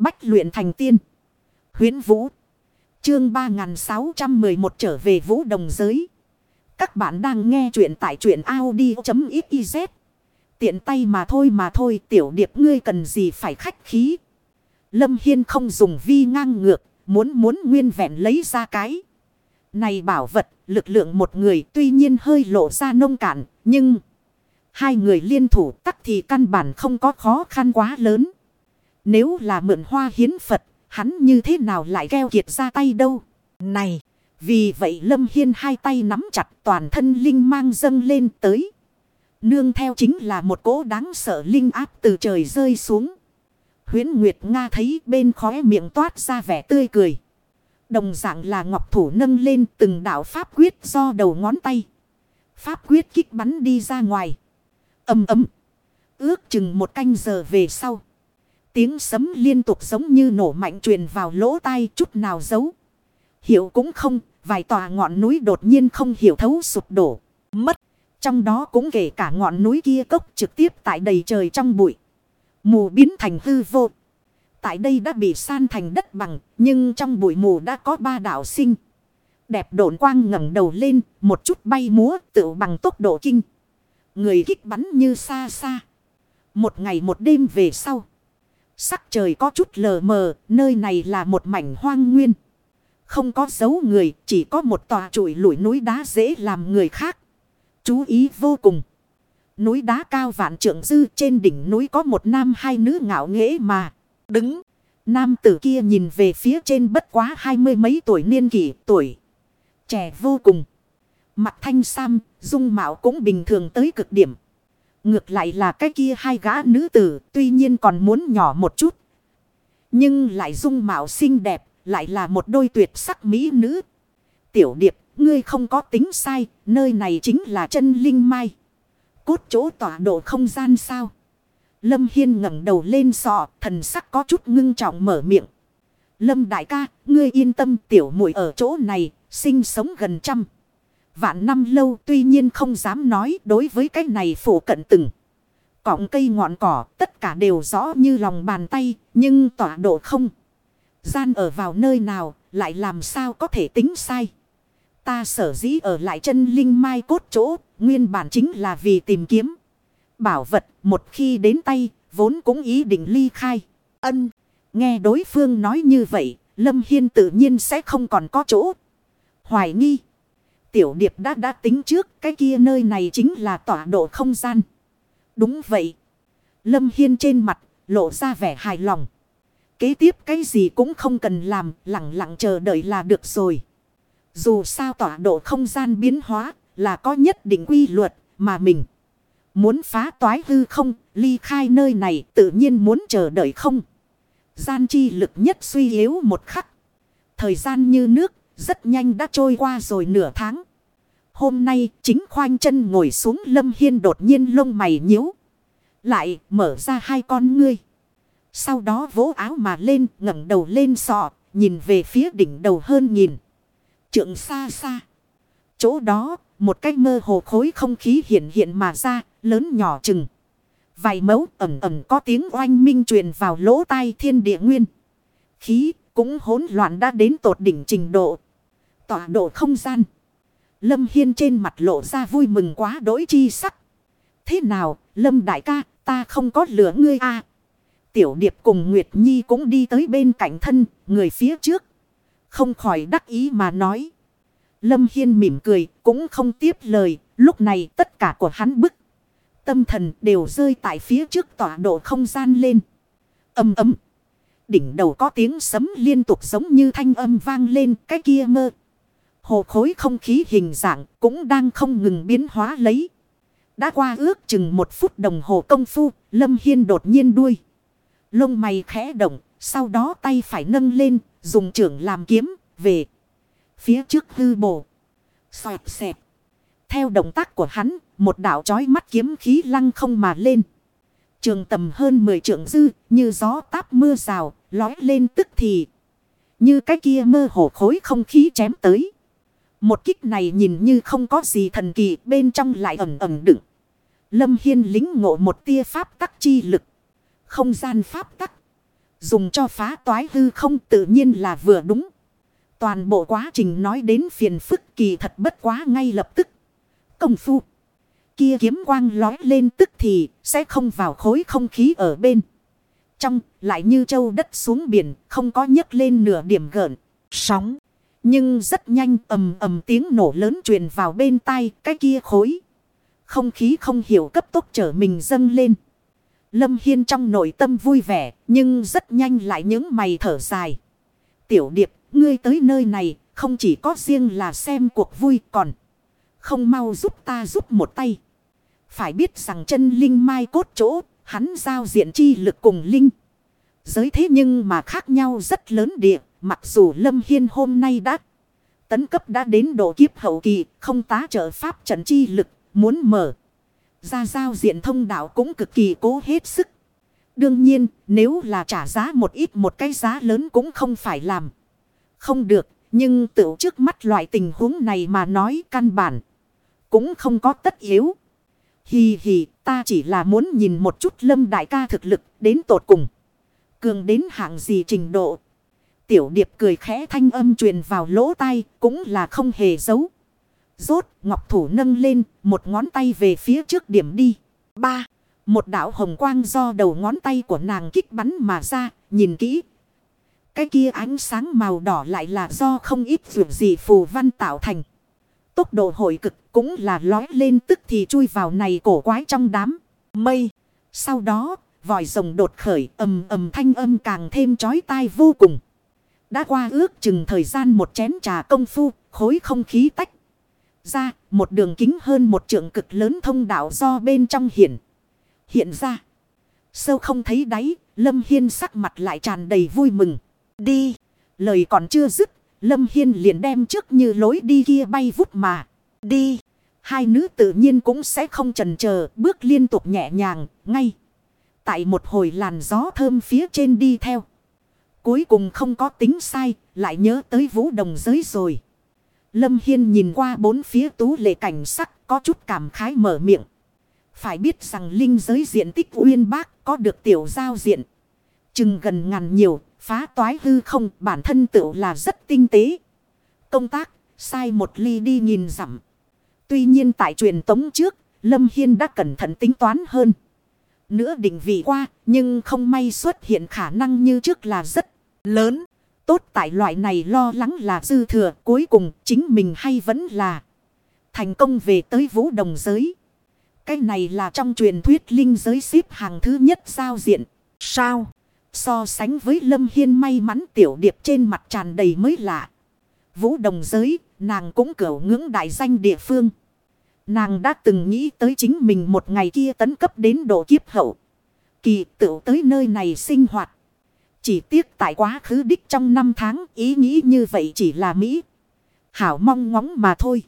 Bách luyện thành tiên. Huyến Vũ. Chương 3611 trở về Vũ Đồng Giới. Các bạn đang nghe truyện tại truyện Audi.xyz. Tiện tay mà thôi mà thôi, tiểu điệp ngươi cần gì phải khách khí. Lâm Hiên không dùng vi ngang ngược. Muốn muốn nguyên vẹn lấy ra cái. Này bảo vật, lực lượng một người tuy nhiên hơi lộ ra nông cạn. Nhưng hai người liên thủ tắc thì căn bản không có khó khăn quá lớn. Nếu là mượn hoa hiến Phật, hắn như thế nào lại keo kiệt ra tay đâu. Này, vì vậy Lâm Hiên hai tay nắm chặt toàn thân linh mang dâng lên tới. Nương theo chính là một cỗ đáng sợ linh áp từ trời rơi xuống. Huyến Nguyệt Nga thấy bên khóe miệng toát ra vẻ tươi cười. Đồng dạng là ngọc thủ nâng lên từng đạo pháp quyết do đầu ngón tay. Pháp quyết kích bắn đi ra ngoài. Âm ấm. Ước chừng một canh giờ về sau. Tiếng sấm liên tục giống như nổ mạnh truyền vào lỗ tai chút nào giấu. Hiểu cũng không, vài tòa ngọn núi đột nhiên không hiểu thấu sụp đổ, mất. Trong đó cũng kể cả ngọn núi kia cốc trực tiếp tại đầy trời trong bụi. Mù biến thành hư vô. Tại đây đã bị san thành đất bằng, nhưng trong bụi mù đã có ba đảo sinh. Đẹp độn quang ngẩng đầu lên, một chút bay múa tự bằng tốc độ kinh. Người kích bắn như xa xa. Một ngày một đêm về sau. Sắc trời có chút lờ mờ, nơi này là một mảnh hoang nguyên. Không có dấu người, chỉ có một tòa trụi lủi núi đá dễ làm người khác. Chú ý vô cùng. Núi đá cao vạn trượng dư trên đỉnh núi có một nam hai nữ ngạo nghễ mà. Đứng. Nam tử kia nhìn về phía trên bất quá hai mươi mấy tuổi niên kỷ tuổi. Trẻ vô cùng. Mặt thanh sam, dung mạo cũng bình thường tới cực điểm. Ngược lại là cái kia hai gã nữ tử tuy nhiên còn muốn nhỏ một chút. Nhưng lại dung mạo xinh đẹp, lại là một đôi tuyệt sắc mỹ nữ. Tiểu điệp, ngươi không có tính sai, nơi này chính là chân linh mai. Cốt chỗ tỏa độ không gian sao. Lâm Hiên ngẩng đầu lên sọ, thần sắc có chút ngưng trọng mở miệng. Lâm đại ca, ngươi yên tâm tiểu muội ở chỗ này, sinh sống gần trăm. Vạn năm lâu tuy nhiên không dám nói đối với cái này phủ cận từng. Cọng cây ngọn cỏ, tất cả đều rõ như lòng bàn tay, nhưng tọa độ không. Gian ở vào nơi nào, lại làm sao có thể tính sai. Ta sở dĩ ở lại chân linh mai cốt chỗ, nguyên bản chính là vì tìm kiếm. Bảo vật, một khi đến tay, vốn cũng ý định ly khai. Ân nghe đối phương nói như vậy, Lâm Hiên tự nhiên sẽ không còn có chỗ. Hoài nghi. Tiểu điệp đã đã tính trước, cái kia nơi này chính là tọa độ không gian. Đúng vậy. Lâm Hiên trên mặt, lộ ra vẻ hài lòng. Kế tiếp cái gì cũng không cần làm, lặng lặng chờ đợi là được rồi. Dù sao tọa độ không gian biến hóa là có nhất định quy luật mà mình. Muốn phá toái hư không, ly khai nơi này tự nhiên muốn chờ đợi không. Gian chi lực nhất suy yếu một khắc. Thời gian như nước rất nhanh đã trôi qua rồi nửa tháng. Hôm nay, chính khoanh chân ngồi xuống lâm hiên đột nhiên lông mày nhíu. Lại mở ra hai con ngươi. Sau đó vỗ áo mà lên, ngẩng đầu lên sọ. Nhìn về phía đỉnh đầu hơn nhìn. Trượng xa xa. Chỗ đó, một cái mơ hồ khối không khí hiện hiện mà ra. Lớn nhỏ chừng. Vài mẫu ẩm ẩm có tiếng oanh minh truyền vào lỗ tai thiên địa nguyên. Khí cũng hỗn loạn đã đến tột đỉnh trình độ tọa độ không gian. Lâm Hiên trên mặt lộ ra vui mừng quá đối chi sắc. Thế nào, Lâm đại ca, ta không có lửa ngươi à. Tiểu điệp cùng Nguyệt Nhi cũng đi tới bên cạnh thân, người phía trước. Không khỏi đắc ý mà nói. Lâm Hiên mỉm cười, cũng không tiếp lời, lúc này tất cả của hắn bức. Tâm thần đều rơi tại phía trước tọa độ không gian lên. Âm ấm. Đỉnh đầu có tiếng sấm liên tục giống như thanh âm vang lên cái kia mơ. Hồ khối không khí hình dạng cũng đang không ngừng biến hóa lấy. Đã qua ước chừng một phút đồng hồ công phu, Lâm Hiên đột nhiên đuôi. Lông mày khẽ động, sau đó tay phải nâng lên, dùng trưởng làm kiếm, về. Phía trước hư bổ. Xoẹt xẹp. Theo động tác của hắn, một đảo chói mắt kiếm khí lăng không mà lên. Trường tầm hơn 10 trượng dư, như gió táp mưa rào, lói lên tức thì. Như cái kia mơ hồ khối không khí chém tới. Một kích này nhìn như không có gì thần kỳ, bên trong lại ẩm ẩm đựng. Lâm Hiên lính ngộ một tia pháp tắc chi lực. Không gian pháp tắc. Dùng cho phá toái hư không tự nhiên là vừa đúng. Toàn bộ quá trình nói đến phiền phức kỳ thật bất quá ngay lập tức. Công phu. Kia kiếm quang lói lên tức thì sẽ không vào khối không khí ở bên. Trong lại như châu đất xuống biển, không có nhấc lên nửa điểm gợn. Sóng. Nhưng rất nhanh ầm ầm tiếng nổ lớn truyền vào bên tai cái kia khối. Không khí không hiểu cấp tốc trở mình dâng lên. Lâm Hiên trong nội tâm vui vẻ, nhưng rất nhanh lại những mày thở dài. Tiểu điệp, ngươi tới nơi này, không chỉ có riêng là xem cuộc vui còn. Không mau giúp ta giúp một tay. Phải biết rằng chân linh mai cốt chỗ, hắn giao diện chi lực cùng linh. Giới thế nhưng mà khác nhau rất lớn địa. Mặc dù Lâm Hiên hôm nay đã tấn cấp đã đến độ kiếp hậu kỳ, không tá trợ pháp trận chi lực, muốn mở. Ra giao diện thông đạo cũng cực kỳ cố hết sức. Đương nhiên, nếu là trả giá một ít một cái giá lớn cũng không phải làm. Không được, nhưng tự trước mắt loại tình huống này mà nói căn bản. Cũng không có tất yếu. Hì hì, ta chỉ là muốn nhìn một chút lâm đại ca thực lực đến tột cùng. Cường đến hạng gì trình độ. Tiểu điệp cười khẽ thanh âm truyền vào lỗ tai cũng là không hề giấu. Rốt, ngọc thủ nâng lên, một ngón tay về phía trước điểm đi. Ba, một đạo hồng quang do đầu ngón tay của nàng kích bắn mà ra, nhìn kỹ. Cái kia ánh sáng màu đỏ lại là do không ít vượt gì phù văn tạo thành. Tốc độ hồi cực cũng là lói lên tức thì chui vào này cổ quái trong đám mây. Sau đó, vòi rồng đột khởi ầm ầm thanh âm càng thêm chói tai vô cùng. Đã qua ước chừng thời gian một chén trà công phu, khối không khí tách. Ra, một đường kính hơn một trượng cực lớn thông đạo do bên trong hiện. Hiện ra. Sâu không thấy đáy, Lâm Hiên sắc mặt lại tràn đầy vui mừng. Đi. Lời còn chưa dứt, Lâm Hiên liền đem trước như lối đi kia bay vút mà. Đi. Hai nữ tự nhiên cũng sẽ không trần chờ bước liên tục nhẹ nhàng, ngay. Tại một hồi làn gió thơm phía trên đi theo. Cuối cùng không có tính sai, lại nhớ tới vũ đồng giới rồi. Lâm Hiên nhìn qua bốn phía tú lệ cảnh sắc có chút cảm khái mở miệng. Phải biết rằng linh giới diện tích uyên bác có được tiểu giao diện. Chừng gần ngàn nhiều, phá toái hư không bản thân tựu là rất tinh tế. Công tác, sai một ly đi nhìn dặm. Tuy nhiên tại truyền tống trước, Lâm Hiên đã cẩn thận tính toán hơn. Nữa định vị qua, nhưng không may xuất hiện khả năng như trước là rất lớn. Tốt tại loại này lo lắng là dư thừa cuối cùng chính mình hay vẫn là thành công về tới vũ đồng giới. Cái này là trong truyền thuyết linh giới xếp hàng thứ nhất giao diện. Sao? So sánh với Lâm Hiên may mắn tiểu điệp trên mặt tràn đầy mới lạ. Vũ đồng giới, nàng cũng cửu ngưỡng đại danh địa phương. Nàng đã từng nghĩ tới chính mình một ngày kia tấn cấp đến độ kiếp hậu. Kỳ tự tới nơi này sinh hoạt. Chỉ tiếc tại quá khứ đích trong năm tháng, ý nghĩ như vậy chỉ là Mỹ. Hảo mong ngóng mà thôi.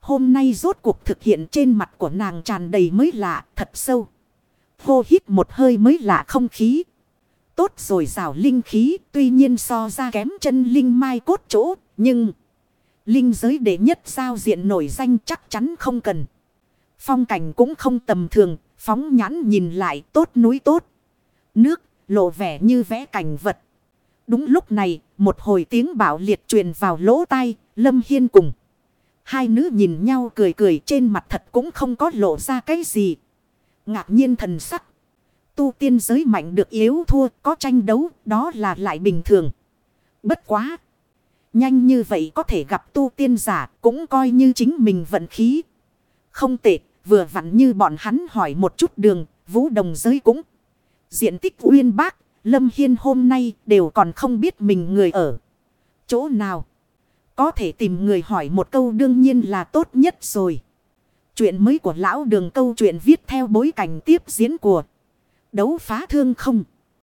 Hôm nay rốt cuộc thực hiện trên mặt của nàng tràn đầy mới lạ, thật sâu. Hô hít một hơi mới lạ không khí. Tốt rồi rào linh khí, tuy nhiên so ra kém chân linh mai cốt chỗ, nhưng... Linh giới đệ nhất giao diện nổi danh chắc chắn không cần. Phong cảnh cũng không tầm thường, phóng nhãn nhìn lại tốt núi tốt. Nước lộ vẻ như vẽ cảnh vật. Đúng lúc này, một hồi tiếng bảo liệt truyền vào lỗ tai, Lâm Hiên cùng. Hai nữ nhìn nhau cười cười trên mặt thật cũng không có lộ ra cái gì. Ngạc nhiên thần sắc. Tu tiên giới mạnh được yếu thua, có tranh đấu, đó là lại bình thường. Bất quá. Nhanh như vậy có thể gặp tu tiên giả, cũng coi như chính mình vận khí. Không tệ, vừa vặn như bọn hắn hỏi một chút đường, vũ đồng giới cũng. Diện tích uyên bác, Lâm Hiên hôm nay đều còn không biết mình người ở. Chỗ nào? Có thể tìm người hỏi một câu đương nhiên là tốt nhất rồi. Chuyện mới của lão đường câu chuyện viết theo bối cảnh tiếp diễn của đấu phá thương không.